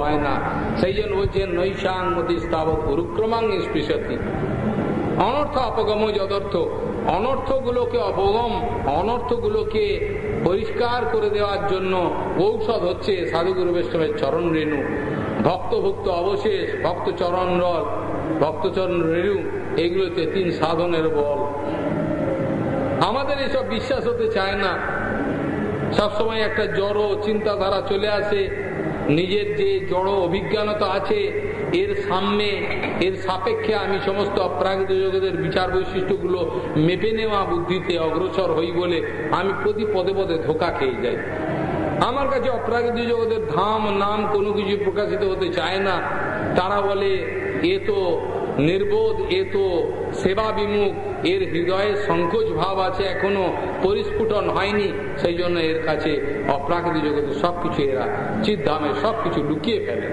হয় না সেই জন্য বলছেন নৈশাং মতি স্থাবত উরুক্রমাং স্পৃশতি অনর্থ অপগম যদর্থ। অনর্থগুলোকে অপগম, অনর্থগুলোকে পরিষ্কার করে দেওয়ার জন্য ঔষধ হচ্ছে সাধুগুরু বৈষ্ণবের চরণ রেণু। ভক্তভুক্ত অবশেষ, ভক্ত চরণ রল ভক্তচরণ রেণু, এগুলোতে তিন সাধনের বল। আমাদের এসব বিশ্বাস হতে চায় না। সবসময় একটা জড় চিন্তাধারা চলে আসে নিজের যে জড় অভিজ্ঞানতা আছে, এর সামনে, এর সাপেক্ষে আমি সমস্ত অপ্রাকৃত জগতের বিচার বৈশিষ্ট্যগুলো মেপে নেওয়া বুদ্ধিতে অগ্রসর হই বলে আমি প্রতি পদে পদে ধোকা খেয়ে যাই। আমার কাছে অপ্রাকৃত জগতের ধাম, নাম কোনো কিছু প্রকাশিত হতে চায় না। তারা বলে, এ তো নির্বোধ, এ তো সেবা বিমুখ এর হৃদয়ে সংকোচ ভাব আছে, এখনও পরিস্ফুটন হয়নি, সেই জন্য এর কাছে অপ্রাকৃতিক জগতে সবকিছু এরা চিৎধামে সবকিছু লুকিয়ে ফেলে।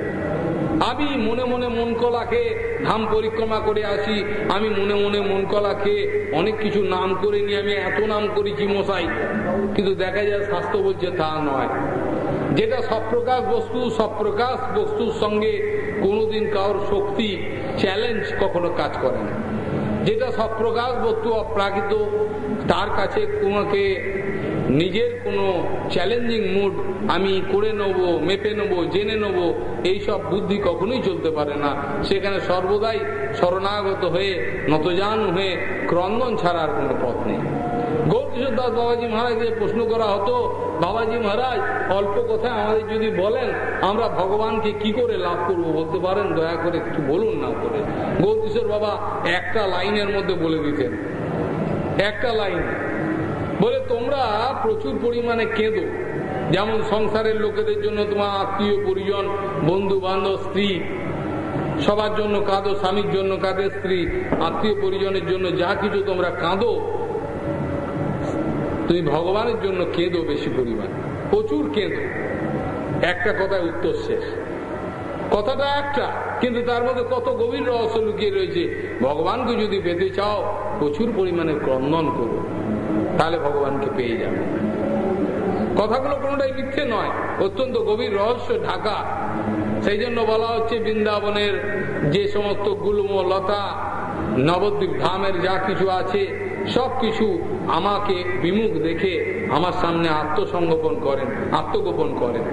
আমি মনে মনে মন কলাকে ধাম পরিক্রমা করে আসি, আমি মনে মনে মন কলাকে অনেক কিছু নাম করে নিয়ে আমি এত নাম করেছি মশাই কিন্তু দেখা যায় স্বাস্থ্য বলছে তা নয়। যেটা সপ্রকাশ বস্তু, সপ্রকাশ বস্তুর সঙ্গে কোনোদিন কারোর শক্তি চ্যালেঞ্জ কখনো কাজ করে না। যেটা সপ্রকাশ বস্তু অপ্রাকৃত, তার কাছে তোমাকে নিজের কোনো চ্যালেঞ্জিং মুড আমি করে নেব, মেপে নেব, জেনে নেব এইসব বুদ্ধি কখনোই চলতে পারে না। সেখানে সর্বদাই শরণাগত হয়ে, নতজান হয়ে ক্রন্দন ছাড়ার কোনো পথ নেই। গৌরকিশোর দাস বাবাজি মহারাজকে প্রশ্ন করা হতো বাবাজি মহারাজ, অল্প কথা আমাদের যদি বলেন, আমরা ভগবানকে কি করে লাভ করব বলতে পারেন? দয়া করে একটু বলুন না করে গৌরকিশোর বাবা একটা লাইনের মধ্যে বলে দিতেন। একটা লাইন। বলে, তোমরা প্রচুর পরিমাণে কেঁদো। যেমন সংসারের লোকেদের জন্য তোমার আত্মীয়, পরিজন বন্ধু বান্ধব স্ত্রী। সবার জন্য কাঁদো, স্বামীর জন্য কাঁদে, স্ত্রী। আত্মীয়, পরিজনের জন্য যা কিছু তোমরা কাঁদো তুমি ভগবানের জন্য কেঁদো বেশি পরিমাণ। প্রচুর কেঁদো। একটা কথায় উত্তর শেষ। কথাটা একটা, কিন্তু তার মধ্যে কত গভীর রহস্য লুকিয়ে রয়েছে। ভগবানকে যদি পেতে চাও, প্রচুর পরিমাণে ক্রন্দন করো। তাহলে ভগবানকে পেয়ে যাবে। কথাগুলো কোনোটাই মিথ্যে নয়, অত্যন্ত গভীর রহস্য, ঢাকা। সেই জন্য বলা হচ্ছে বৃন্দাবনের যে সমস্ত গুলম, লতা, নবদ্বীপ ধামের যা কিছু আছে সব কিছু আমাকে বিমুখ দেখে আমার সামনে আত্মসংগোপন করেন, আত্মগোপন করেন।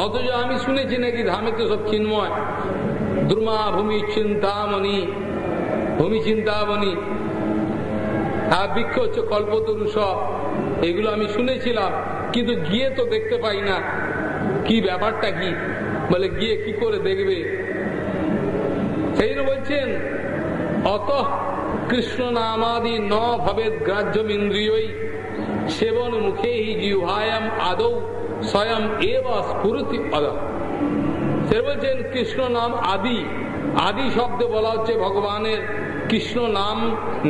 অথচ আমি শুনেছি নাকি ধামে তো সব চিন্ময়। দ্রুমা ভূমি চিন্তামণি ভূমি চিন্তামণি। আর বৃক্ষ হচ্ছে কল্পতরু সব। এগুলো আমি শুনেছিলাম, কিন্তু গিয়ে তো দেখতে পাই না। কি ব্যাপারটা কি? বলে গিয়ে কি করে দেখবে? সেই বলছেন, অত কৃষ্ণ নামাদি ন ভবেদ গ্রাহ্যমিন্দ্রিয়ই সেবন মুখে হি জিহায়াম আদৌ স্বয়ং এব স্ফুরতি অদা সে বলছেন, কৃষ্ণ নাম আদি আদি শব্দে বলা হচ্ছে ভগবানের কৃষ্ণ নাম,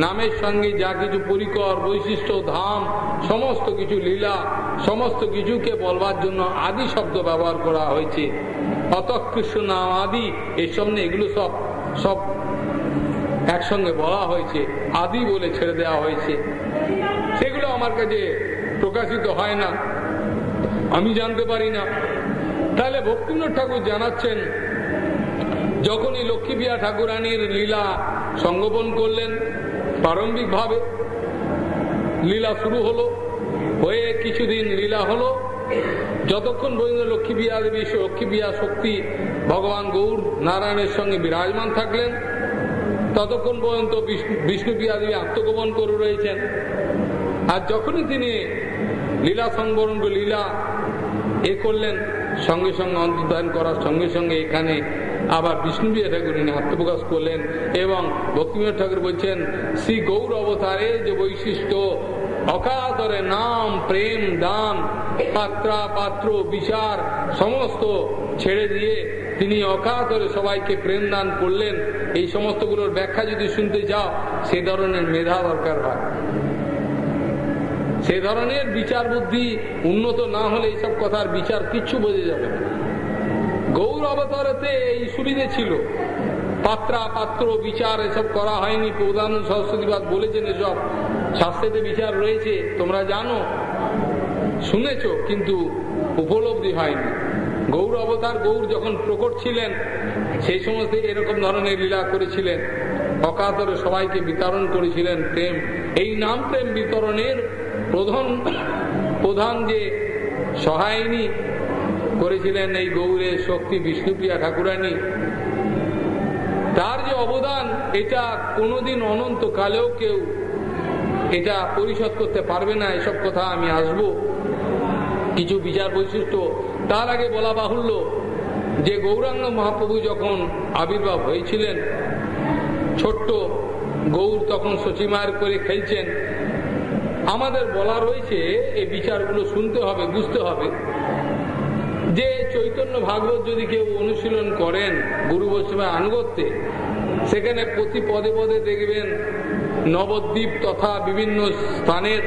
নামের সঙ্গে যা কিছু পরিকর, বৈশিষ্ট্য, ধাম, সমস্ত কিছু লীলা, সমস্ত কিছুকে বলবার জন্য আদি শব্দ ব্যবহার করা হয়েছে। অত কৃষ্ণ নাম আদি, এর সামনে এগুলো সব সব একসঙ্গে বলা হয়েছে, আদি বলে ছেড়ে দেওয়া হয়েছে। সেগুলো আমার কাছে প্রকাশিত হয় না। আমি জানতে পারি না। তাহলে ভক্তিনাথ ঠাকুর জানাচ্ছেন, যখনই লক্ষ্মীপ্রিয়া ঠাকুরানীর লীলা সংগোপন করলেন, প্রারম্ভিকভাবে লীলা শুরু হলো, হয়ে কিছুদিন লীলা হলো। যতক্ষণ পর্যন্ত লক্ষ্মীপ্রিয়া দেবী, লক্ষ্মীপ্রিয়া শক্তি, ভগবান গৌর নারায়ণের সঙ্গে বিরাজমান থাকলেন ততক্ষণ পর্যন্ত বিষ্ণুপ্রিয়া দেবী আত্মগোপন করে রয়েছেন। আর যখনই তিনি লীলা সংবরণ লীলা এ করলেন, সঙ্গে সঙ্গে অন্তর্ধান করার সঙ্গে সঙ্গে এখানে আবার বিষ্ণুপ্রিয়া ঠাকুর তিনি আত্মপ্রকাশ করলেন এবং ভক্তিময় ঠাকুর বলছেন, শ্রী গৌর অবতারের যে বৈশিষ্ট্য, অকাতরে নাম, প্রেম, দান, পাত্রা, পাত্র, বিচার, সমস্ত ছেড়ে দিয়ে তিনি অকাতরে সবাইকে প্রেম দান করলেন। এই সমস্তগুলোর ব্যাখ্যা যদি শুনতে যাও, সে ধরনের মেধা দরকার হয়। সে ধরনের বিচার বুদ্ধি উন্নত না হলে এইসব কথার বিচার কিচ্ছু বোঝা যাবে না। গৌর অবতারেতে এই সুবিধে ছিল। পাত্রা, পাত্র, বিচার এসব করা হয়নি। প্রধান সরস্বতীবাদ বলেছেন এসব। শাস্ত্রেতে বিচার রয়েছে, তোমরা জানো, শুনেছ, কিন্তু উপলব্ধি হয়নি। গৌর অবতার, গৌর যখন প্রকট ছিলেন, সেই সমস্ত এরকম ধরনের লীলা করেছিলেন। অকাতরে সবাইকে বিতরণ করেছিলেন প্রেম। এই নাম প্রেম বিতরণের প্রধান প্রধান যে সহায়িনী করেছিলেন এই গৌরের শক্তি বিষ্ণুপ্রিয়া ঠাকুরানী, তার যে অবদান, এটা কোনোদিন অনন্তকালেও কেউ এটা পরিশোধ করতে পারবে না। এসব কথা আমি আসব। কিছু বিচার বৈশিষ্ট্য তার আগে বলা বাহুল্য যে গৌরাঙ্গ মহাপ্রভু যখন আবির্ভাব হয়েছিলেন, ছোট্ট গৌর তখন সচিমার করে খেলছেন। আমাদের বলা রয়েছে, এই বিচারগুলো শুনতে হবে, বুঝতে হবে, যে চৈতন্য ভাগবত যদি কেউ অনুশীলন করেন গুরু বৈষ্ণবের আনুগত্যে, সেখানে প্রতি পদে পদে দেখবেন নবদ্বীপ তথা বিভিন্ন স্থানের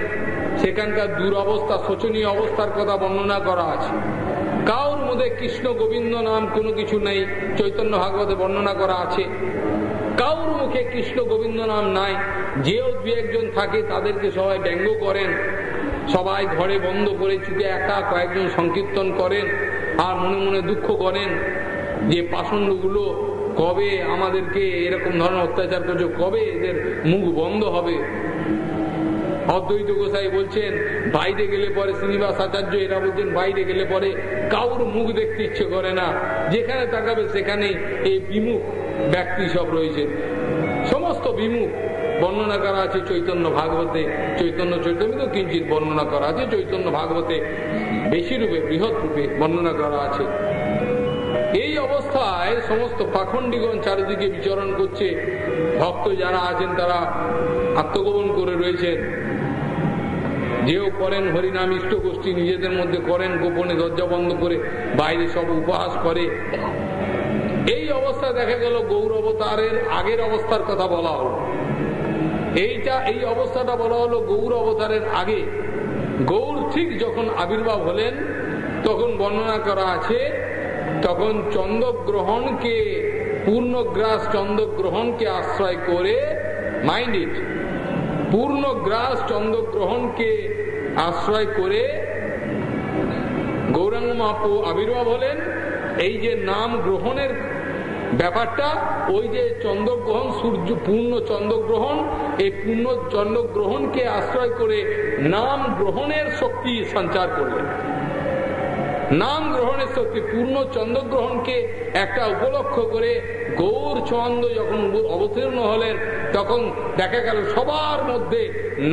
সেখানকার দুরবস্থা, শোচনীয় অবস্থার কথা বর্ণনা করা আছে। মধ্যে কৃষ্ণ গোবিন্দ নাম কোনো কিছু নেই, চৈতন্য ভাগবতে বর্ণনা করা আছে। কাউর মুখে কৃষ্ণ গোবিন্দ নাম নাই, যেও দু একজন থাকে, তাদেরকে সবাই ব্যঙ্গ করেন। সবাই ঘরে বন্ধ করে চুকে একা কয়েকজন সংকীর্তন করেন আর মনে মনে দুঃখ করেন যে পাষণ্ডগুলো কবে আমাদেরকে এরকম ধরনের অত্যাচার করছে, কবে এদের মুখ বন্ধ হবে? অদ্বৈত গোসাই বলছেন, বাইরে গেলে পরে শ্রীনিবাস আচার্য এরা বলছেন, বাইরে গেলে পরে কাউর মুখ দেখতে ইচ্ছে করে না। যেখানে তাকাবে সেখানে এই বিমুখ ব্যক্তি সব রয়েছে সমস্ত বিমুখ বর্ণনা করা আছে চৈতন্য ভাগবতে। চৈতন্য চৈতন্য তো কিঞ্চিত বর্ণনা করা আছে, চৈতন্য ভাগবতে বেশি রূপে, বৃহৎ রূপে বর্ণনা করা আছে। এই অবস্থায় সমস্ত পাখণ্ডিগণ চারিদিকে বিচরণ করছে। ভক্ত যারা আছেন তারা আত্মগোপন করে রয়েছেন। যেও করেন হরিনাম ইষ্ট গোষ্ঠী নিজেদের মধ্যে করেন, গোপনে দরজা বন্ধ করে বাইরে সব উপহাস করে। এই অবস্থা দেখা গেল গৌর অবতারের আগের অবস্থার কথা বলা হলো। এইটা, এই অবস্থাটা বলা হলো গৌর অবতারের আগে। গৌর ঠিক যখন আবির্ভাব হলেন, তখন বর্ণনা করা আছে, তখন চন্দ্রগ্রহণকে, পূর্ণগ্রাস চন্দ্রগ্রহণকে আশ্রয় করে মাইন্ড ইট পূর্ণগ্রাস চন্দ্রগ্রহণকে আশ্রয় করে গৌরাঙ্গ মাপু আবির্ভাব হলেন। এই যে নাম গ্রহণের ব্যাপারটা, ওই যে চন্দ্রগ্রহণ, সূর্য, পূর্ণ চন্দ্রগ্রহণ, এই পূর্ণ চন্দ্রগ্রহণকে আশ্রয় করে নাম গ্রহণের শক্তি সঞ্চার করলেন। নাম গ্রহণের শক্তি, পূর্ণ চন্দ্রগ্রহণকে একটা উপলক্ষ করে গৌর চন্দ্র যখন অবতীর্ণ হলেন, তখন দেখা গেল সবার মধ্যে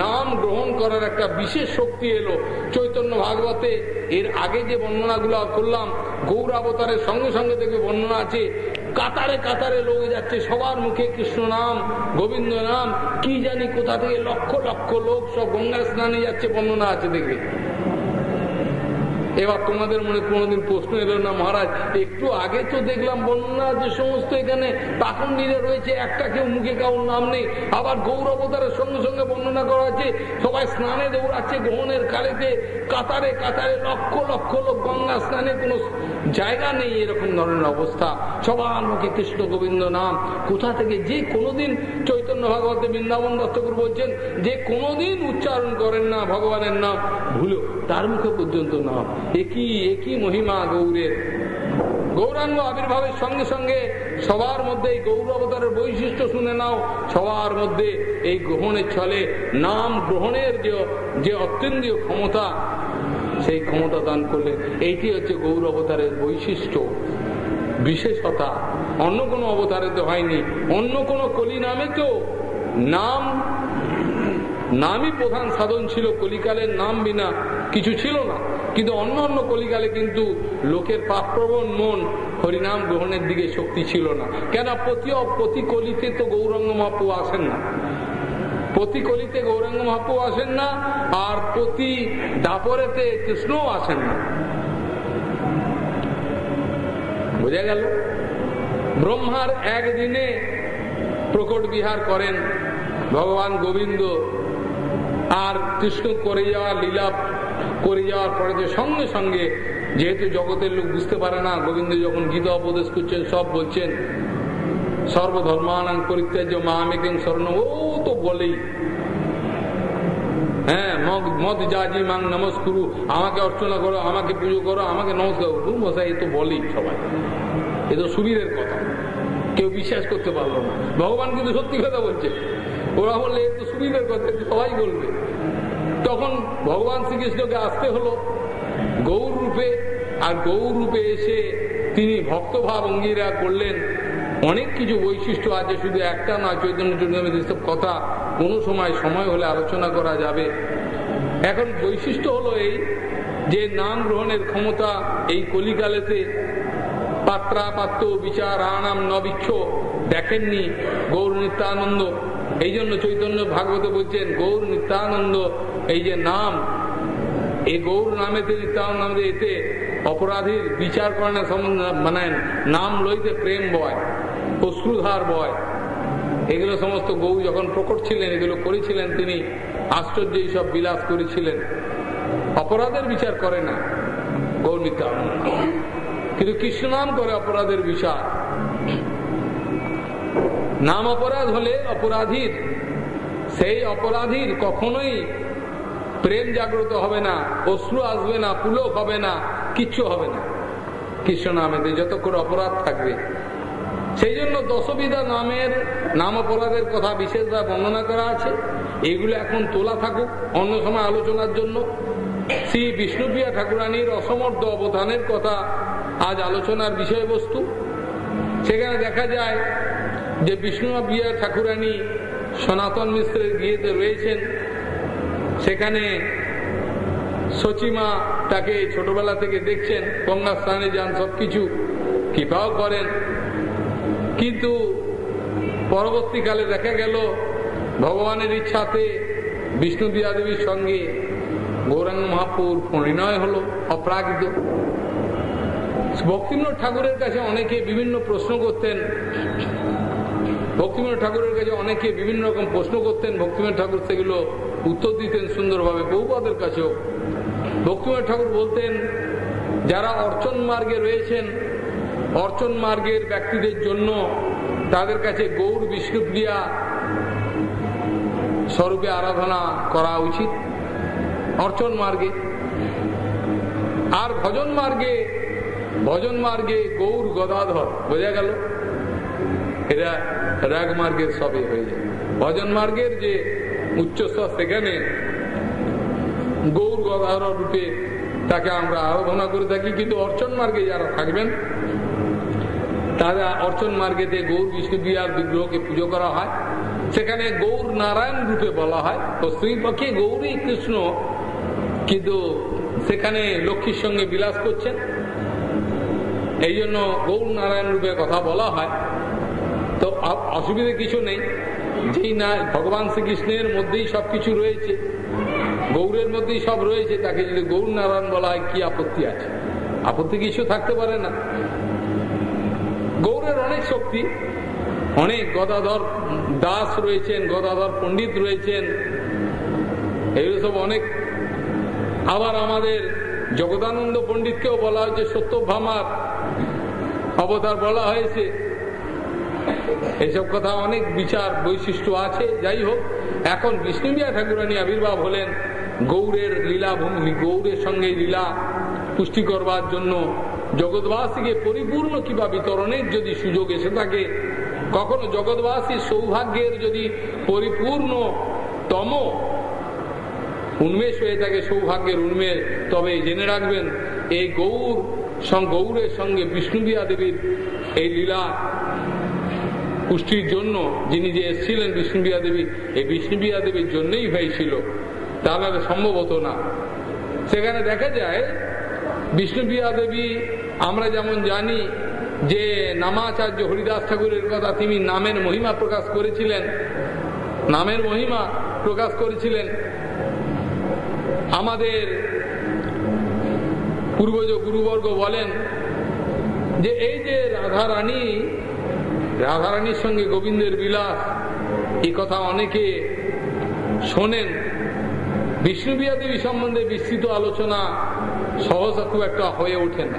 নাম গ্রহণ করার একটা বিশেষ শক্তি এলো। চৈতন্য ভাগবতে এর আগে যে বর্ণনাগুলো করলাম গৌরাবতারের সঙ্গে সঙ্গে দেখবে বর্ণনা আছে, কাতারে কাতারে লোক যাচ্ছে, সবার মুখে কৃষ্ণ নাম, গোবিন্দ নাম, কি জানি কোথা থেকে লক্ষ লক্ষ লোক সব গঙ্গা স্নানে যাচ্ছে বর্ণনা আছে দেখবে। এবার তোমাদের মনে কোনোদিন প্রশ্ন এলো না, মহারাজ? একটু আগে তো দেখলাম বন্যা যে সমস্ত এখানে পাখণ্ডীরা রয়েছে, একটা কেউ মুখে কাউর নাম নেই। আবার গৌরবতারের সঙ্গে সঙ্গে বর্ণনা করা আছে সবাই স্নানে দৌড়াচ্ছে গ্রহণের কালেতে কাতারে কাতারে লক্ষ লক্ষ লোক গঙ্গা স্নানে কোনো জায়গা নেই এরকম ধরনের অবস্থা। সবার মুখে কৃষ্ণ গোবিন্দ নাম। কোথা থেকে যে কোনোদিন চৈতন্য ভাগবত বৃন্দাবন দত্তপুর বলছেন, যে কোনোদিন উচ্চারণ করেন না ভগবানের নাম ভুলো তার মুখে পর্যন্ত নাম। একই একই মহিমা গৌরের। গৌরাঙ্গ আবির্ভাবের সঙ্গে সঙ্গে সবার মধ্যে এই গৌর অবতারের বৈশিষ্ট্য শুনে নাও। সবার মধ্যে এই গ্রহণের ছলে নাম গ্রহণের যে যে অত্যন্তীয় ক্ষমতা সেই ক্ষমতা দান করলেন এইটি হচ্ছে গৌর অবতারের বৈশিষ্ট্য। বিশেষতা, অন্য কোনো অবতারে তো হয়নি, অন্য কোনো কলি নামে তো নাম, নামই প্রধান সাধন ছিল, কলিকালের নাম বিনা কিছু ছিল না। কিন্তু অন্য অন্য কলিকালে কিন্তু লোকের পাপপ্রবণ মন হরিনাম গ্রহণের দিকে শক্তি ছিল না। কেন? প্রতি কলিতে তো গৌরঙ্গ মহাপু আসেন না। প্রতি কলিতে গৌরাঙ্গ মহাপু আসেন না, আর প্রতি দাপরেতে কৃষ্ণও আসেন না। বোঝা গেল? ব্রহ্মার একদিনে প্রকট বিহার করেন ভগবান গোবিন্দ, আর কৃষ্ণ করে যাওয়া লীলা করে যাওয়ার পরে যে সঙ্গে সঙ্গে, যেহেতু জগতের লোক বুঝতে পারে না, গোবিন্দ যখন গীতা উপদেশ করছেন, সব বলছেন, সর্বধর্মানাং পরিত্যাজ্য মামিকেন স্বর্ণ ও তো বলেই হ্যাঁ জাজি মাং নমস্কুরু আমাকে অর্চনা করো, আমাকে পুজো করো, আমাকে নমস্কার করো। মশাই, এ তো বলেই সবাই। এ তো সুবিধের কথা। কেউ বিশ্বাস করতে পারল না। ভগবান কিন্তু সত্যি কথা বলছে। ওরা বললে, এ তো সুবিধের কথা সবাই বলবে। তখন ভগবান শ্রীকৃষ্ণকে আসতে হলো। গৌর রূপে, আর গৌর রূপে এসে তিনি ভক্তভাব অঙ্গীরা করলেন। অনেক কিছু বৈশিষ্ট্য আছে, শুধু একটা না চৈতন্য চৈতন্য সব কথা কোনো সময় সময় হলে আলোচনা করা যাবে। এখন বৈশিষ্ট্য হলো এই যে নাম গ্রহণের ক্ষমতা এই কলিকালেতে পাত্রা পাত্র বিচার আনাম নবিক্ষ দেখেননি গৌর নিত্যানন্দ। এই জন্য চৈতন্য ভাগবত বলছেন, গৌর নিত্যানন্দ, এই যে নাম, এই গৌর নামেতে নিত্যানন্দ এতে অপরাধীর বিচার করেন মানে নাম লইতে প্রেম বয়। অশ্রুধার বয়। এগুলো সমস্ত গৌ যখন প্রকট ছিলেন, এগুলো করেছিলেন তিনি আশ্চর্য সব বিলাস করেছিলেন। অপরাধের বিচার করে না, গৌর নিত্যানন্দ কিন্তু কৃষ্ণ নাম করে অপরাধের বিচার। নাম অপরাধ হলে অপরাধীর, সেই অপরাধীর কখনোই প্রেম জাগ্রত হবে না, অশ্রু আসবে না, পুলক হবে না, কিচ্ছু হবে না। কৃষ্ণ নামেতে করে অপরাধ থাকবে সেই জন্য দশবিধা নামের নাম অপরাধের কথা বিশেষভাবে বর্ণনা করা আছে। এগুলো এখন তোলা থাকুক অন্য সময় আলোচনার জন্য। শ্রী বিষ্ণুপ্রিয়া ঠাকুরানীর অসমর্থ অবদানের কথা আজ আলোচনার বিষয়বস্তু। সেখানে দেখা যায় যে বিষ্ণুপ্রিয়া ঠাকুরানী সনাতন মিশ্রের বিয়েতে রয়েছেন। সেখানে সচিমা তাকে ছোটবেলা থেকে দেখছেন গঙ্গা স্থানে যান, সবকিছু কৃপাও করেন। কিন্তু পরবর্তীকালে দেখা গেল ভগবানের ইচ্ছাতে বিষ্ণু দেবীর সঙ্গে গৌরাঙ্গ মহাপুর পরিণয় হল অপ্রাকৃত ভক্তিবিনোদ ঠাকুরের কাছে অনেকে বিভিন্ন প্রশ্ন করতেন ভক্তিবিনোদ ঠাকুরের কাছে অনেকে বিভিন্ন রকম প্রশ্ন করতেন ভক্তিবিনোদ ঠাকুর সেগুলো উত্তর দিতেন সুন্দরভাবে বহুপাদের কাছেও। ভক্তিবিনোদ ঠাকুর বলতেন, যারা অর্চন মার্গে রয়েছেন অর্চন মার্গের ব্যক্তিদের জন্য তাদের কাছে গৌর বিষ্ণুপ্রিয়া স্বরূপে আরাধনা করা উচিত অর্চন মার্গে। আর ভজন মার্গে ভজন মার্গে গৌর গদাধর, বোঝা গেল? এরা রাগ মার্গের সবে হয়ে যায়। ভজন মার্গের যে উচ্চস্তর সেখানে গৌর গদাধর রূপে তাকে আমরা আরাধনা করে থাকি, কিন্তু অর্চন মার্গে যারা থাকবেন তারা অর্চন মার্গেতে গৌর বিষ্ণু বিহার বিগ্রহকে পুজো করা হয়। সেখানে গৌর নারায়ণ রূপে বলা হয়। তো স্ত্রীপক্ষে গৌরী কৃষ্ণ, কিন্তু সেখানে লক্ষ্মীর সঙ্গে বিলাস করছেন। এই জন্য গৌর নারায়ণ রূপে কথা বলা হয়। তো অসুবিধে কিছু নেই। যেই না, ভগবান শ্রীকৃষ্ণের মধ্যেই সব কিছু রয়েছে। গৌরের মধ্যেই সব রয়েছে। তাকে যদি গৌর নারায়ণ বলা হয়, কি আপত্তি আছে? আপত্তি কিছু থাকতে পারে না। গৌরের অনেক শক্তি, অনেক গদাধর দাস রয়েছেন, গদাধর পণ্ডিত রয়েছেন। এগুলো সব অনেক। আবার আমাদের জগদানন্দ পণ্ডিতকেও বলা হয়েছে সত্যভামার। অবতার বলা হয়েছে। এসব কথা অনেক বিচার বৈশিষ্ট্য আছে। যাই হোক, এখন বিষ্ণুবিয়া ঠাকুরানী আবির্ভাব হলেন গৌরের লীলাভূমি, গৌরের সঙ্গে লীলা পুষ্টি করবার জন্য। জগৎবাসীকে পরিপূর্ণ কিবা বিতরণের যদি সুযোগ এসে থাকে, কখনো জগৎবাসীর সৌভাগ্যের যদি পরিপূর্ণ তম উন্মেষ হয়ে থাকে, সৌভাগ্যের উন্মেষ, তবে জেনে রাখবেন, এই গৌর গৌরের সঙ্গে বিষ্ণুবিয়া দেবীর এই লীলা পুষ্টির জন্য যিনি যে এসেছিলেন বিষ্ণুবিয়া দেবী, এই বিষ্ণুবিয়া দেবীর জন্যই হয়েছিল। তাহলে সম্ভবত না। সেখানে দেখা যায় বিষ্ণুপ্রিয়া দেবী, আমরা যেমন জানি যে নামাচার্য হরিদাস ঠাকুরের কথা তিনি নামের মহিমা প্রকাশ করেছিলেন। নামের মহিমা প্রকাশ করেছিলেন। আমাদের পূর্বজ গুরুবর্গ বলেন যে এই যে রাধারানী, রাধারানীর সঙ্গে গোবিন্দের বিলাস এই কথা অনেকে শোনেন। বিষ্ণুবিয়া দেবী সম্বন্ধে বিস্তৃত আলোচনা সহজা খুব একটা হয়ে ওঠে না।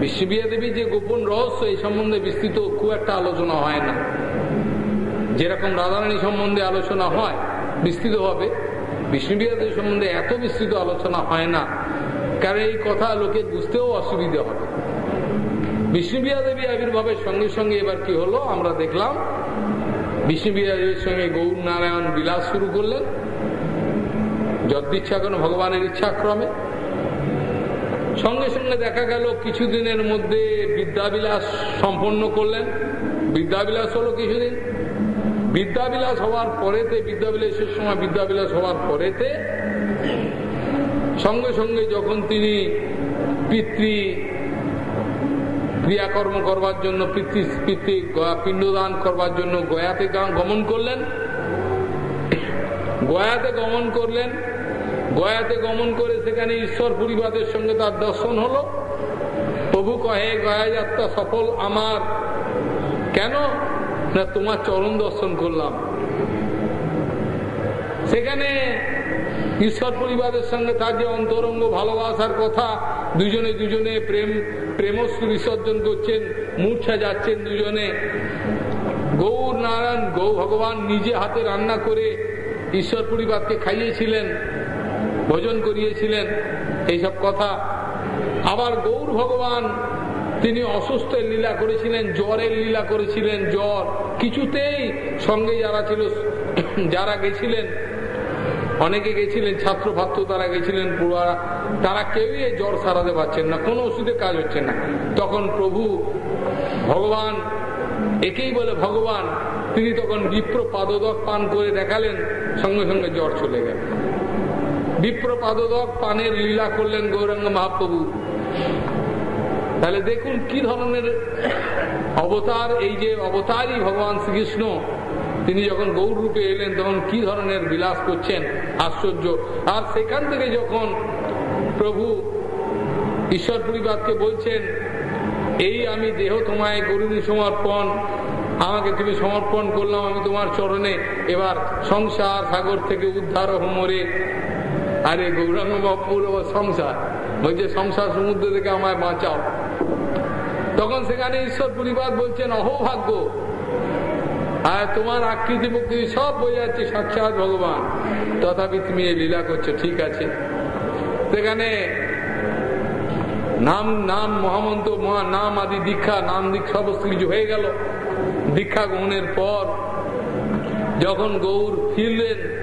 বিষ্ণুবিয়া দেবী যে গোপন রহস্য এই সম্বন্ধে বিস্তৃত খুব একটা আলোচনা হয় না। যেরকম রাধারানী সম্বন্ধে আলোচনা হয়, বিস্তৃত হবে। বিষ্ণুবিহাদের সম্বন্ধে এত বিস্তৃত আলোচনা হয় না। কারণ এই কথা লোকে বুঝতেও অসুবিধে হবে। বিষ্ণুবিয়া দেবী আবির্ভাবের সঙ্গে সঙ্গে এবার কি হলো, আমরা দেখলাম। বিষ্ণুবিয়া দেবীর সঙ্গে গৌর নারায়ণ বিলাস শুরু করলেন। যদ্দিচ্ছা কোনো ভগবানের ইচ্ছা ক্রমে সঙ্গে সঙ্গে দেখা গেল কিছুদিনের মধ্যে বিদ্যাবিলাস সম্পন্ন করলেন। বিদ্যাবিলাস হলো কিছুদিন। বিদ্যাবিলাস হওয়ার পরেতে, বিদ্যাবিলাসের সময় বিদ্যাবিলাস হওয়ার পরেতে সঙ্গে সঙ্গে যখন তিনি পিতৃ ক্রিয়াকর্ম করবার জন্য, পিতৃ পিতৃ পিণ্ডদান করবার জন্য গয়াতে গমন করলেন। গয়াতে গমন করলেন। গয়াতে গমন করে সেখানে ঈশ্বর পরিবাদের সঙ্গে তার দর্শন হলো। প্রভু কহে, গয়া যাত্রা সফল আমার। কেন? না, তোমার চরণ দর্শন করলাম। সেখানে ঈশ্বর পরিবারের সঙ্গে তার যে অন্তরঙ্গ ভালোবাসার কথা, দুজনে দুজনে প্রেম, প্রেমস্ত্র বিসর্জন করছেন, মূর্ছা যাচ্ছেন দুজনে। গৌর নারায়ণ গৌ ভগবান নিজে হাতে রান্না করে ঈশ্বর পরিবারকে খাইয়েছিলেন। ভোজন করিয়েছিলেন এইসব কথা। আবার গৌর ভগবান, তিনি অসুস্থের লীলা করেছিলেন, জ্বরের লীলা করেছিলেন, জ্বর। কিছুতেই সঙ্গে যারা ছিল, যারা গেছিলেন, অনেকে গেছিলেন ছাত্র ফাত্র তারা গেছিলেন পুরারা তারা কেউই জ্বর সারাতে পারছেন না, কোনো ওষুধে কাজ হচ্ছে না। তখন প্রভু ভগবান, একেই বলে ভগবান, তিনি তখন বিপ্র পাদদক পান করে দেখালেন, সঙ্গে সঙ্গে জ্বর চলে গেল। বিপ্র পাদদক পানের লীলা করলেন গৌরাঙ্গ মহাপ্রভু। তাহলে দেখুন কি ধরনের অবতার, এই যে অবতারই ভগবান শ্রীকৃষ্ণ, তিনি যখন গৌর রূপে এলেন, তখন কি ধরনের বিলাস করছেন? আশ্চর্য। আর সেখান থেকে যখন প্রভু ঈশ্বর পরিবারকে বলছেন, এই আমি দেহ তোমায় গরুণী সমর্পণ, আমাকে তুমি সমর্পণ করলাম আমি তোমার চরণে, এবার সংসার সাগর থেকে উদ্ধার হোমরে আরে গৌরাঙ্গ বাপুর সংসার। বলছে, সংসার সমুদ্র থেকে আমায় বাঁচাও। তখন সেখানে ঈশ্বর পরিবার বলছেন অহভাগ্য আর তোমার আকৃতি প্রকৃতি সব বোঝাচ্ছে সাক্ষাৎ ভগবান। তথাপি তুমি এই লীলা করছ, ঠিক আছে। সেখানে নাম নাম মহামন্ত মহা নাম আদি দীক্ষা, নাম দীক্ষা সমস্ত কিছু হয়ে গেল। দীক্ষা গ্রহণের পর যখন গৌর ফিরলেন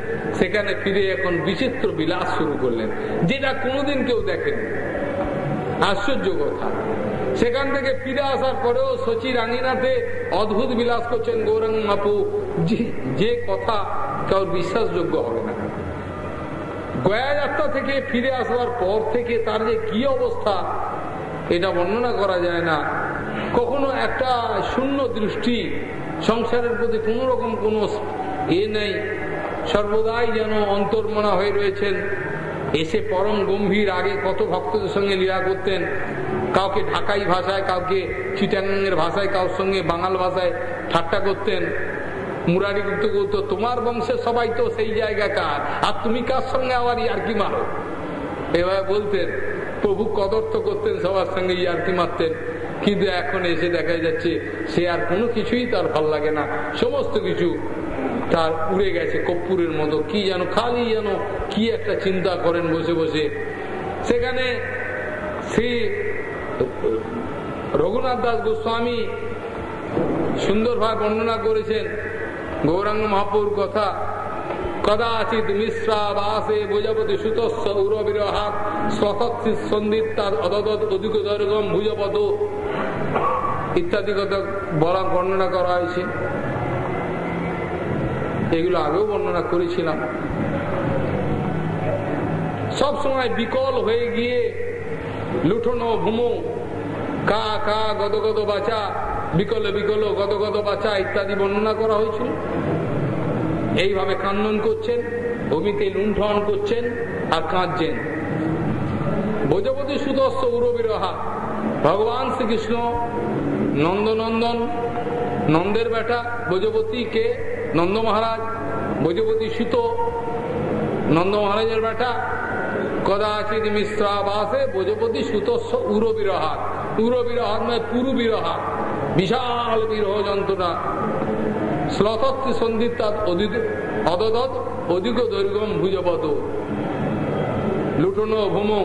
সেখানে ফিরে এখন বিচিত্র বিলাস শুরু করলেন, যেটা কোনোদিন কেউ দেখেন আশ্চর্য কথা। সেখান থেকে ফিরে আসার পরেও সচি রাঙ্গিনাতে অদ্ভুত বিলাস করছেন, গৌরাঙ্গ মাপু যে কথা কারোর বিশ্বাসযোগ্য হবে না। গয়া যাত্রা থেকে ফিরে আসবার পর থেকে তার যে কি অবস্থা, এটা বর্ণনা করা যায় না। কখনো একটা শূন্য দৃষ্টি সংসারের প্রতি কোন রকম কোন এ নেই। সর্বদাই যেন অন্তর্মনা হয়ে রয়েছেন। এসে পরম গম্ভীর আগে কত ভক্তদের সঙ্গে লীলা করতেন। কাউকে ঢাকাই ভাষায়, কাউকে চিটাঙ্গের ভাষায়, কারোর সঙ্গে বাঙাল ভাষায় ঠাট্টা করতেন। মুরারি গুপ্ত করতো তোমার বংশের সবাই তো সেই জায়গাকার, আর তুমি কার সঙ্গে আবার ইয়ার্কি মারো? এভাবে বলতেন। প্রভু কদর্থ করতেন, সবার সঙ্গে ইয়ার্কি মারতেন। কিন্তু এখন এসে দেখা যাচ্ছে, সে আর কোনো কিছুই তার ভালো লাগে না। সমস্ত কিছু তার উড়ে গেছে কপ্পুরের মতো। কি যেন, খালি যেন কি একটা চিন্তা করেন বসে বসে। সেখানে শ্রী রঘুনাথ দাস গোস্বামী সুন্দরভাবে বর্ণনা করেছেন, গৌরাঙ্গ মহাপুর কথা, কদাচিৎ মিশ্রা বাসে ভুজপতি সুতস্ব উরবিরহাত স্বতৎ সন্দিত্তার অদত অধিক ভুজপদ। ইত্যাদি কথা বলা, বর্ণনা করা হয়েছে। এগুলো আগেও বর্ণনা করেছিলাম। সব সময় বিকল হয়ে গিয়ে লুঠনো ভুমো কা কা, গদ গদ, বাচা, বিকল বিকল, গদ গদ, বাচা ইত্যাদি বর্ণনা করা হয়েছিল। এইভাবে কান্দন করছেন, ভূমিতে লুণ্ঠন করছেন আর কাঁদছেন। ভোজপতি সুদস্ত উরবিরহা, ভগবান শ্রীকৃষ্ণ, নন্দনন্দন, নন্দের বেটা ভোজপতি কে নন্দ মহারাজ, ভোজপতি সুত, নন্দ মহারাজের বেটা, কদাচিৎ মিশ্রাবাসে ভোজপতি সুতস্ব উর বিরহাত উর বিরহাত নয় পুরু বিরহাত বিশাল বিরহ যন্ত্রণা। শ্লতত্ব সন্ধিত অদদত অধিক দৈর্ঘ্যম ভুজপদ লুটনো ভূমো,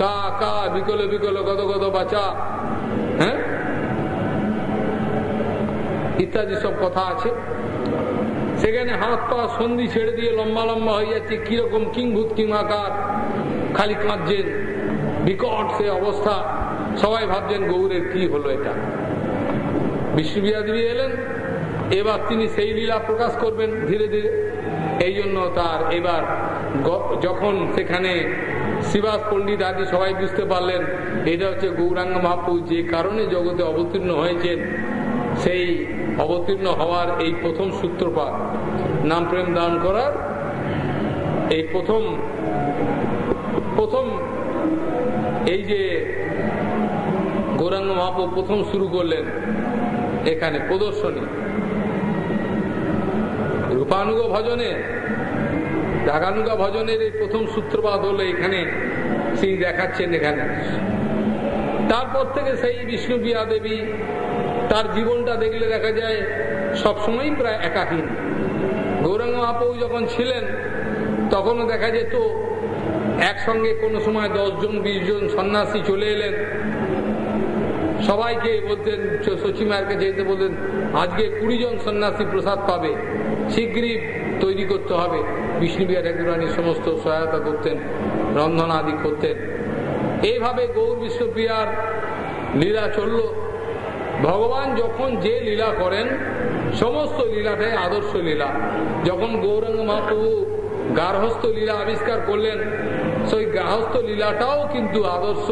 কা কা, বিকলে বিকলে কত কত বাঁচা। হ্যাঁ? ইত্যাদি সব কথা আছে। সেখানে হাত পা সন্ধি ছেড়ে দিয়ে লম্বা লম্বা হয়ে যাচ্ছে, কীরকম কিংভূত কিংমাকার খালি কাঁদছেন। বিকট সে অবস্থা। সবাই ভাবছেন, গৌরের কি হলো এটা? বিশ্ববিদ্যাদেবী এলেন। এবার তিনি সেই লীলা প্রকাশ করবেন ধীরে ধীরে। এই জন্য তার এবার যখন সেখানে শিবাস পণ্ডিত আদি সবাই বুঝতে পারলেন, এটা হচ্ছে গৌরাঙ্গ মহাপ্রভু যে কারণে জগতে অবতীর্ণ হয়েছেন, সেই অবতীর্ণ হওয়ার এই প্রথম সূত্রপাত, নাম প্রেম দান করার এই প্রথম প্রথম, এই যে গৌরাঙ্গ মহাপ্রভু প্রথম শুরু করলেন এখানে প্রদর্শনী। রূপানুগ ভজনে, রাগানুগা ভজনের এই প্রথম সূত্রপাত হলো এখানে তিনি দেখাচ্ছেন এখানে। তারপর থেকে সেই বিষ্ণুপ্রিয়া দেবী তার জীবনটা দেখলে দেখা যায় সবসময়ই প্রায় একাহীন গৌরাঙ্গ মহাপ্রভু যখন ছিলেন, তখনও দেখা যেত একসঙ্গে কোনো সময় দশজন বিশ জন সন্ন্যাসী চলে এলেন। সবাইকে বলতেন সচিমায়ের কাছে যেতে বলতেন, আজকে কুড়ি জন সন্ন্যাসী প্রসাদ পাবে শীঘ্রই তৈরি করতে হবে। বিষ্ণুবিহার একরানী সমস্ত সহায়তা করতেন, রন্ধন আদি করতেন। এইভাবে গৌর বিষ্ণুপ্রিয়ার লীলা চলল। ভগবান যখন যে লীলা করেন, সমস্ত লীলাটাই আদর্শ লীলা। যখন গৌরাঙ্গ মহাপ্রভু গার্হস্থ লীলা আবিষ্কার করলেন, সেই গার্হস্থ লীলাটাও কিন্তু আদর্শ।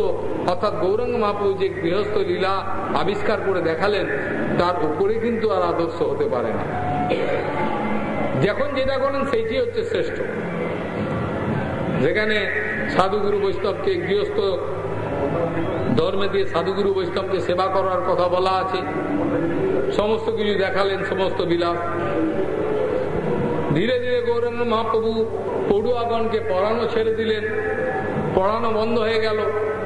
অর্থাৎ গৌরাঙ্গ মহাপ্রভু যে গৃহস্থ লীলা আবিষ্কার করে দেখালেন, তার উপরে কিন্তু আর আদর্শ হতে পারে না। যখন যেটা করেন, সেইটি হচ্ছে শ্রেষ্ঠ। যেখানে সাধুগুরু বৈষ্ণবকে গৃহস্থ ধর্মে দিয়ে সাধুগুরু বৈষ্ণবকে সেবা করার কথা বলা আছে। সমস্ত কিছু দেখালেন সমস্ত বিলাস। ধীরে ধীরে গৌরাঙ্গ মহাপ্রভু পড়ুয়াগণকে পড়ানো ছেড়ে দিলেন। পড়ানো বন্ধ হয়ে গেল।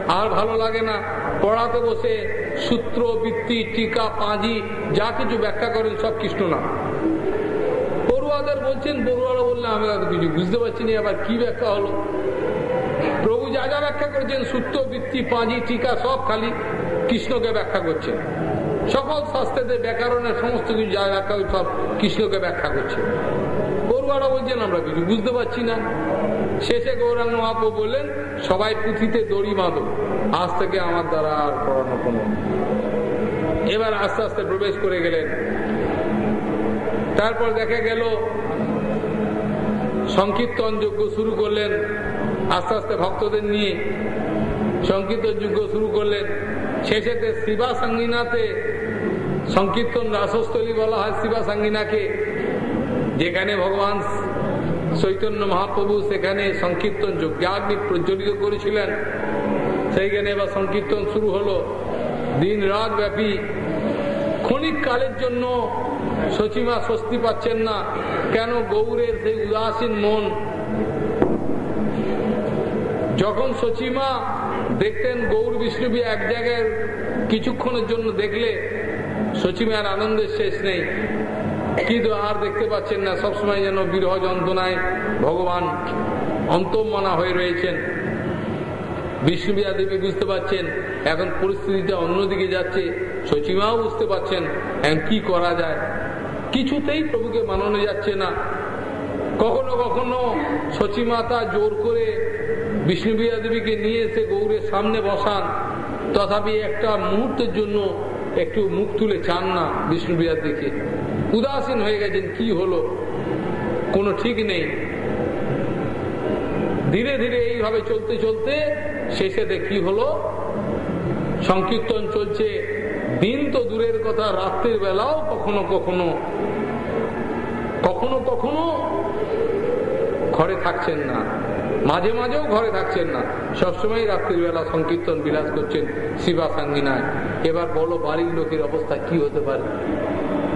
আর ভালো লাগে না। পড়াতে বসে সূত্র, বৃত্তি, টিকা, পাঁজি, যা কিছু ব্যাখ্যা করেন সব কৃষ্ণ না পড়ুয়াদের বলছেন পড়ুয়ারা বললে আমি কিছু বুঝতে পারছি না আবার কি ব্যাখ্যা হলো? প্রভু যা যা ব্যাখ্যা করেছেন, সূত্র, বৃত্তি, পাঁজি, টিকা, সব খালি কৃষ্ণকে ব্যাখ্যা করছেন সকল শাস্ত্রে ব্যাকরণের সমস্ত কিছু যা ব্যাখ্যা করছে, সব কৃষ্ণকে ব্যাখ্যা করছেন পড়ুয়ারা বলছেন, আমরা কিছু বুঝতে পারছি না। শেষে গৌরাঙ্গ মহাপ্রু বললেন, সবাই পুঁথিতে দড়ি বাঁধো, আজ থেকে আমার দ্বারা আর পড়ানো কোনো এবার আস্তে আস্তে প্রবেশ করে গেলেন। তারপর দেখা গেল সংকীর্তন যজ্ঞ শুরু করলেন। আস্তে আস্তে ভক্তদের নিয়ে সংকীর্তন যজ্ঞ শুরু করলেন। শেষেতে শিবা সাঙ্গিনাতে সংকীর্তন রাসস্থলী বলা হয় শিবা সাঙ্গিনাকে, যেখানে ভগবান চৈতন্য মহাপ্রভু সেখানে সংকীর্তন যজ্ঞাগ্নি প্রজ্বলিত করেছিলেন। সেইখানে এবার সংকীর্তন শুরু হলো। দিন রাত ব্যাপী। ক্ষণিক কালের জন্য সচিমা স্বস্তি পাচ্ছেন না। কেন গৌরের সেই উদাসীন মন যখন সচিমা দেখতেন গৌর বিষ্ণুবী এক জায়গায় কিছুক্ষণের জন্য দেখলে সচিমার আনন্দের শেষ নেই। কিন্তু আর দেখতে পাচ্ছেন না, সবসময় যেন বিরহ যন্ত্রণায় ভগবান অন্তমনা হয়ে রয়েছেন। বিষ্ণুবিয়া দেবী বুঝতে পাচ্ছেন এখন পরিস্থিতিটা অন্যদিকে যাচ্ছে। সচিমাও বুঝতে এখন কি করা যায়। কিছুতেই প্রভুকে মানানো যাচ্ছে না। কখনো কখনো সচিমাতা জোর করে বিষ্ণুবিয়া দেবীকে নিয়ে এসে গৌরের সামনে বসান। তথাপি একটা মুহূর্তের জন্য একটু মুখ তুলে চান না বিষ্ণুবিয়ার দিকে উদাসীন হয়ে গেছেন, কি হলো? কোনো ঠিক নেই। ধীরে ধীরে এইভাবে চলতে চলতে শেষেতে কি হলো? সংকীর্তন চলছে। দিন তো দূরের কথা, রাত্রির বেলাও কখনো কখনো কখনো কখনো ঘরে থাকছেন না। মাঝে মাঝেও ঘরে থাকছেন না। সবসময় রাত্রির বেলা সংকীর্তন বিলাস করছেন শিবা সাঙ্গিনায়। এবার বলো, বাড়ির লোকের অবস্থা কি হতে পারে?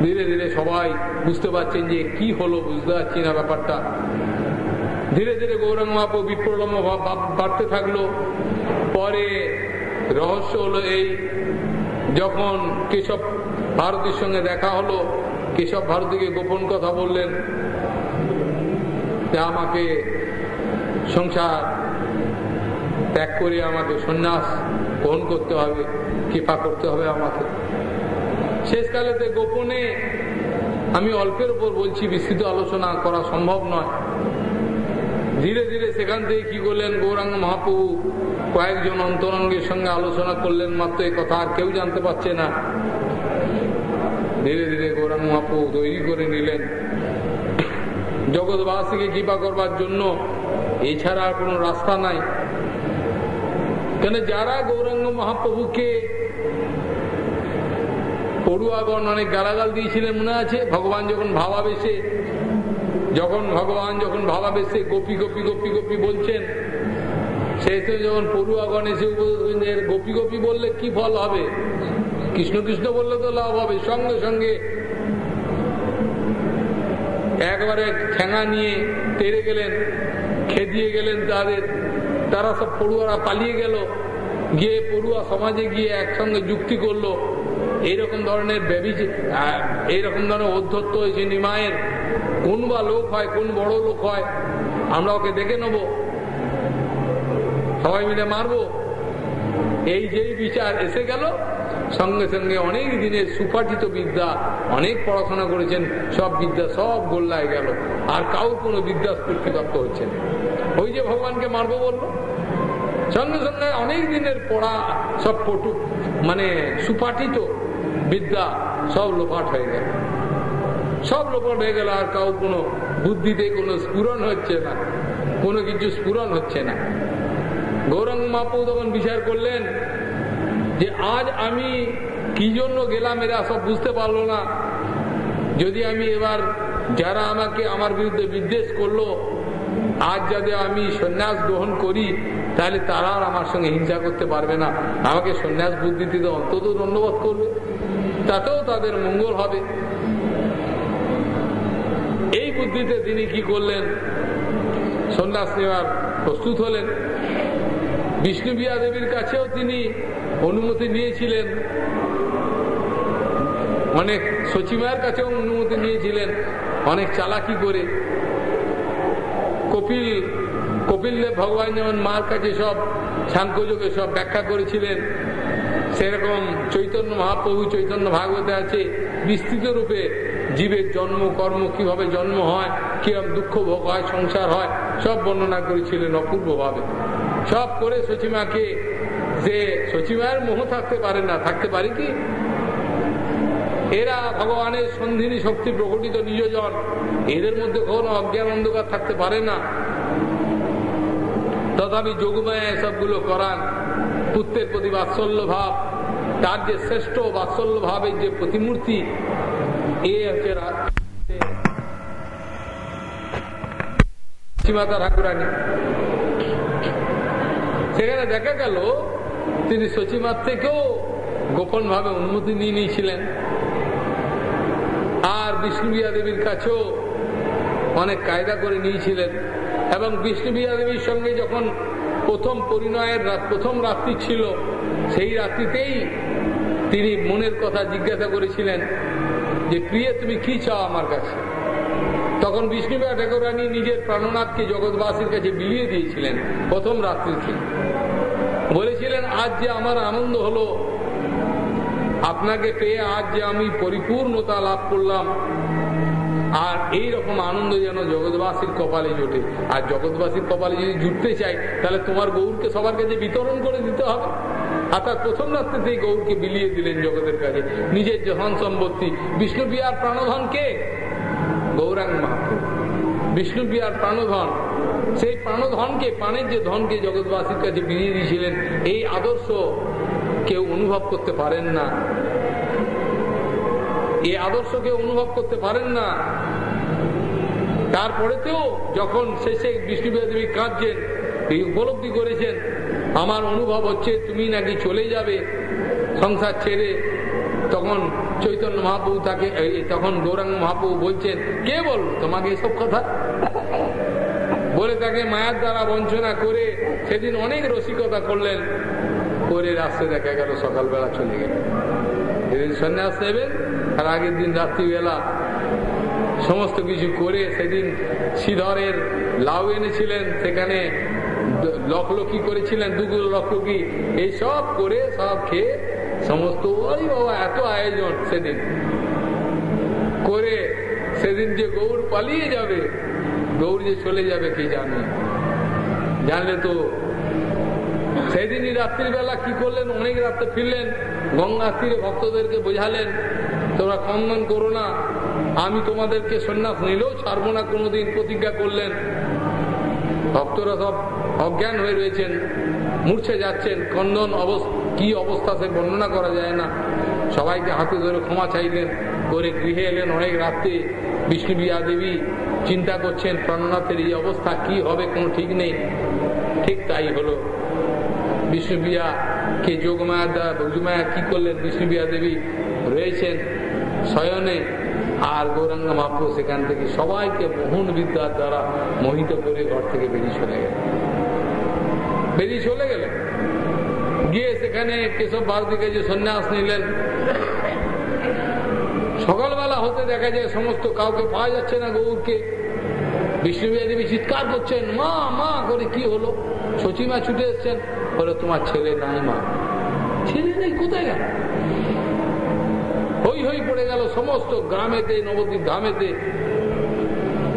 ধীরে ধীরে সবাই বুঝতে পারছেন যে কি হলো, বুঝতে পারছি না ব্যাপারটা। ধীরে ধীরে গৌরাঙ্গ মাপ বিপ্রলম্ব বাড়তে থাকল। পরে রহস্য হলো এই, যখন কেশব ভারতীর সঙ্গে দেখা হলো, কেশব ভারতীকে গোপন কথা বললেন যে, আমাকে সংসার ত্যাগ করে আমাকে সন্ন্যাস গ্রহণ করতে হবে, কৃপা করতে হবে আমাকে। শেষকালেতে গোপনে আমি অল্পের উপর বলছি, বিস্তৃত আলোচনা করা সম্ভব নয়। ধীরে ধীরে সেখান থেকে কি করলেন, গৌরাঙ্গ মহাপ্রভু কয়েকজন অন্তরঙ্গের সঙ্গে আলোচনা করলেন, মাত্র এই কথা আর কেউ জানতে পারছে না। ধীরে ধীরে গৌরাঙ্গ মহাপ্রভু তৈরি করে নিলেন। জগৎবাসীকে কৃপা করবার জন্য এছাড়া আর কোনো রাস্তা নাই। কেন যারা গৌরাঙ্গ মহাপ্রভুকে পড়ুয়াগণ অনেক গালাগাল দিয়েছিলেন, মনে আছে? ভগবান যখন ভাবাবেশে, যখন ভগবান যখন ভাবাবেশে গোপী গোপী গোপী গোপী বলছেন সেই যখন পড়ুয়াগণ এসে গোপী গোপী বললে কি ফল হবে? কৃষ্ণ কৃষ্ণ বললে তো লাভ হবে। সঙ্গে সঙ্গে একবারে ঠেঙা নিয়ে তেড়ে গেলেন। খেদিয়ে গেলেন তাদের। তারা সব পড়ুয়ারা পালিয়ে গেল। গিয়ে পড়ুয়া সমাজে গিয়ে একসঙ্গে যুক্তি করল। এইরকম ধরনের এইরকম ধরনের অধ্যত্ত হয়েছে নিমায়ের। কোন বা লোক হয়, কোন বড় লোক হয়, আমরা ওকে দেখে নেব। সবাই মিলে মারবো। এই যেই বিচার এসে গেল সঙ্গে সঙ্গে অনেক দিনের সুপাঠিত বিদ্যা, অনেক পড়াশোনা করেছেন, সব বিদ্যা সব গোল্লায় গেল। আর কাউর কোনো বিদ্যা স্ফূর্তিপ্রাপ্ত হচ্ছে না। ওই যে ভগবানকে মারবো বলল? সঙ্গে সঙ্গে অনেক দিনের পড়া সব পটু মানে সুপাঠিত বিদ্যা সব লোপাট হয়ে গেল। সব লোপাট হয়ে গেল, আর কাউ কোনো বুদ্ধিতে কোনো স্ফুরন হচ্ছে না, কোনো কিছু স্ফুরন হচ্ছে না। গৌরঙ্গ মাপু তখন বিচার করলেন যে আজ আমি কি জন্য গেলাম এরা সব বুঝতে পারল না। যদি আমি এবার যারা আমাকে আমার বিরুদ্ধে বিদ্বেষ করল, আজ যাতে আমি সন্ন্যাস গ্রহণ করি, তাহলে তারা আর আমার সঙ্গে হিংসা করতে পারবে না। আমাকে সন্ন্যাস বুদ্ধিতে অন্তত ধন্যবাদ করবে। তাতেও তাদের মঙ্গল হবে। এই বুদ্ধিতে তিনি কি করলেন? সন্ন্যাস নেওয়ার প্রস্তুত হলেন। বিষ্ণুবিয়া দেবীর কাছেও তিনি অনুমতি নিয়েছিলেন। অনেক সচিবায়ের কাছেও অনুমতি নিয়েছিলেন। অনেক চালাকি করে। কপিল কপিল দেব ভগবান যেমন মার কাছে সব সাংখ্যযোগে সব ব্যাখ্যা করেছিলেন, সেরকম চৈতন্য মহাপ্রভু, চৈতন্য ভাগবতে আছে, বিস্তৃত রূপে জীবের জন্ম, কর্ম, কীভাবে জন্ম হয়, কিরম দুঃখ ভোগ হয়, সংসার হয়, সব বর্ণনা করেছিলেন অপূর্বভাবে। সব করে সচিমাকে যে সচিমায়ের মোহ থাকতে পারে না, থাকতে পারে কি? এরা ভগবানের সন্ধিনী শক্তি প্রকটিত নিজজন এদের মধ্যে কখনো অজ্ঞান অন্ধকার থাকতে পারে না। তথাপি যোগমায় সবগুলো করান, পুত্রের প্রতি বাৎসল্য ভাব, তার যে শ্রেষ্ঠ বাৎসল্য ভাবের যে প্রতিমূর্তি, এ হচ্ছে সীমাতা ঠাকুরানী। সেখানে দেখা গেল তিনি সচিমার থেকেও গোপন ভাবে অনুমতি নিয়ে নিয়েছিলেন। আর বিষ্ণুবিয়া দেবীর কাছেও অনেক কায়দা করে নিয়েছিলেন। এবং বিষ্ণুবিয়া দেবীর সঙ্গে যখন প্রথম পরিণয়ের প্রথম রাত্রি ছিল, সেই রাত্রিতেই তিনি মনের কথা জিজ্ঞাসা করেছিলেন যে, প্রিয়, তুমি কি চাও আমার কাছে? তখন বিষ্ণুবিয়া ঠাকুরানী নিজের প্রাণনাথকে জগৎবাসীর কাছে বিলিয়ে দিয়েছিলেন প্রথম রাত্রিতে। বলেছিলেন, আজ যে আমার আনন্দ হলো, আপনাকে পেয়ে আজ যে আমি পরিপূর্ণতা লাভ করলাম, আর এই রকম আনন্দ যেন জগৎবাসীর কপালে জোটে। আর জগৎবাসীর কপালে যদি জুটতে চাই, তাহলে তোমার গৌরকে সবার কাছে বিতরণ করে দিতে হবে। আর তার প্রথম রাত্রেতেই গৌরকে বিলিয়ে দিলেন জগতের কাছে। নিজের ধন সম্পত্তি। বিষ্ণু বিহার প্রাণধন কে? গৌরাঙ্গ মাহাপ্রভু বিষ্ণু বিহার প্রাণধন সেই প্রাণধনকে, প্রাণের যে ধনকে জগৎবাসীর কাছে বিলিয়ে দিয়েছিলেন, এই আদর্শ কেউ অনুভব করতে পারেন না। এই আদর্শকে অনুভব করতে পারেন না। তারপরেতেও যখন শেষে বিষ্ণুবিয়া দেবী কাঁদছেন, এই উপলব্ধি করেছেন, আমার অনুভব হচ্ছে তুমি নাকি চলে যাবে সংসার ছেড়ে। তখন চৈতন্য মহাপ্রভু তাকে তখন গৌরাঙ্গ মহাপ্রভু বলছেন, কে বল তোমাকে এসব কথা? বলে তাকে মায়ার দ্বারা বঞ্চনা করে সেদিন অনেক রসিকতা করলেন। করে রাস্তায় দেখা গেল সকালবেলা চলে গেল। যেদিন সন্ন্যাস নেবেন আর আগের দিন রাত্রিবেলা সমস্ত কিছু করে সেদিন শ্রীধরের লাউ এনেছিলেন, সেখানে লকলকি করেছিলেন, দুগুলো লকলকি, এই সব করে সব খেয়ে সমস্ত ওই বাবা এত আয়োজন সেদিন। করে সেদিন যে গৌর পালিয়ে যাবে গৌর যে চলে যাবে, কি জানে? জানলে তো সেদিনই রাত্রিবেলা কি করলেন? অনেক রাত্রে ফিরলেন, গঙ্গা তীরে ভক্তদেরকে বোঝালেন তোমরা খন্দন করো না, আমি তোমাদেরকে সন্ন্যাস নিলেও ছাড়বো না, কোনোদিন প্রতিজ্ঞা করলেন। ভক্তরা সব অজ্ঞান হয়ে রয়েছেন, মূর্ছে যাচ্ছেন কন্দন কি অবস্থা সে বর্ণনা করা যায় না। সবাইকে হাতে ধরে ক্ষমা চাইলেন, করে গৃহে এলেন অনেক রাত্রে। বিষ্ণুবিয়া দেবী চিন্তা করছেন, প্রাণনাথের এই অবস্থা কি হবে, কোনো ঠিক নেই। ঠিক তাই হলো। বিষ্ণুবিয়া কে যোগমায়া দ্বারা যোগমায়া কি করলেন? বিষ্ণুবিয়া দেবী রয়েছেন শয়নে। আর গৌরাঙ্গ মহাপ্রভু সেখান থেকে সবাইকে মোহন বিদ্যার দ্বারা মোহিত করে ঘর থেকে বেরিয়ে চলে গেলেন। বেরিয়ে চলে গেলেন। গিয়ে সেখানে কেশব ভারতীকে যে সন্ন্যাস নিলেন। হতে দেখা যায় সমস্ত কাউকে পাওয়া যাচ্ছে না গৌরকে। বিষ্ণুবিয়া দেবী চিৎকার করছেন, মা মা, করে কি হলো? সচিমা ছুটে এসছেন, বলে, তোমার ছেলে নাই মা। ছেলে নেই, কোথায় গেল? হই হই পড়ে গেল সমস্ত গ্রামেতে, নবদ্বীপ ধামেতে।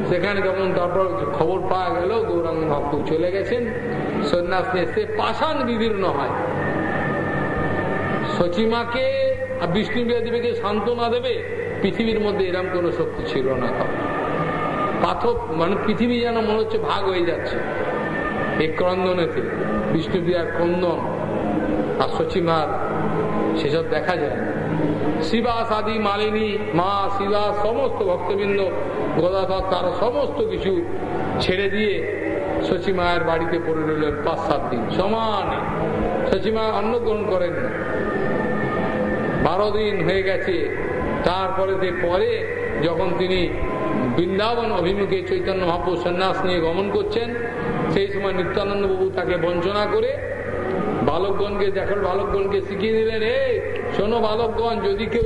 সেখানে যখন তারপর খবর পাওয়া গেল, গৌরাঙ্গ ভক্ত চলে গেছেন। সন্ন্যাস নিয়ে পাষাণ বিদীর্ণ হয়। সচিমাকে আর বিষ্ণু দেবীকে সান্ত্বনা দেবে? পৃথিবীর মধ্যে এরম কোনো শক্তি ছিল না পাথর মানে পৃথিবী যেন মনে হচ্ছে ভাগ হয়ে যাচ্ছে। এই ক্রন্দনেতে বিষ্ণু বিয়ার ক্রন্দন আর সচিমার সেসব দেখা যায় শিবাস আদি মালিনী, মা, শিবা, সমস্ত ভক্তবৃন্দ, গদাধর, তারা সমস্ত কিছু ছেড়ে দিয়ে সচিমায়ের বাড়িতে পড়ে রইলেন পাঁচ, সাত দিন। সমানে সচিমা অন্ন গ্রহণ করেন বারো দিন হয়ে গেছে। তারপরে পরে যখন তিনি বৃন্দাবন অভিমুখে চৈতন্য মহাপুর সন্ন্যাস নিয়ে গমন করছেন, সেই সময় নিত্যানন্দ বাবু তাকে বঞ্চনা করে বালকগণকে দেখো বালকগণকে শিখিয়ে দিলেন, এই, শোনো বালকগণ, যদি কেউ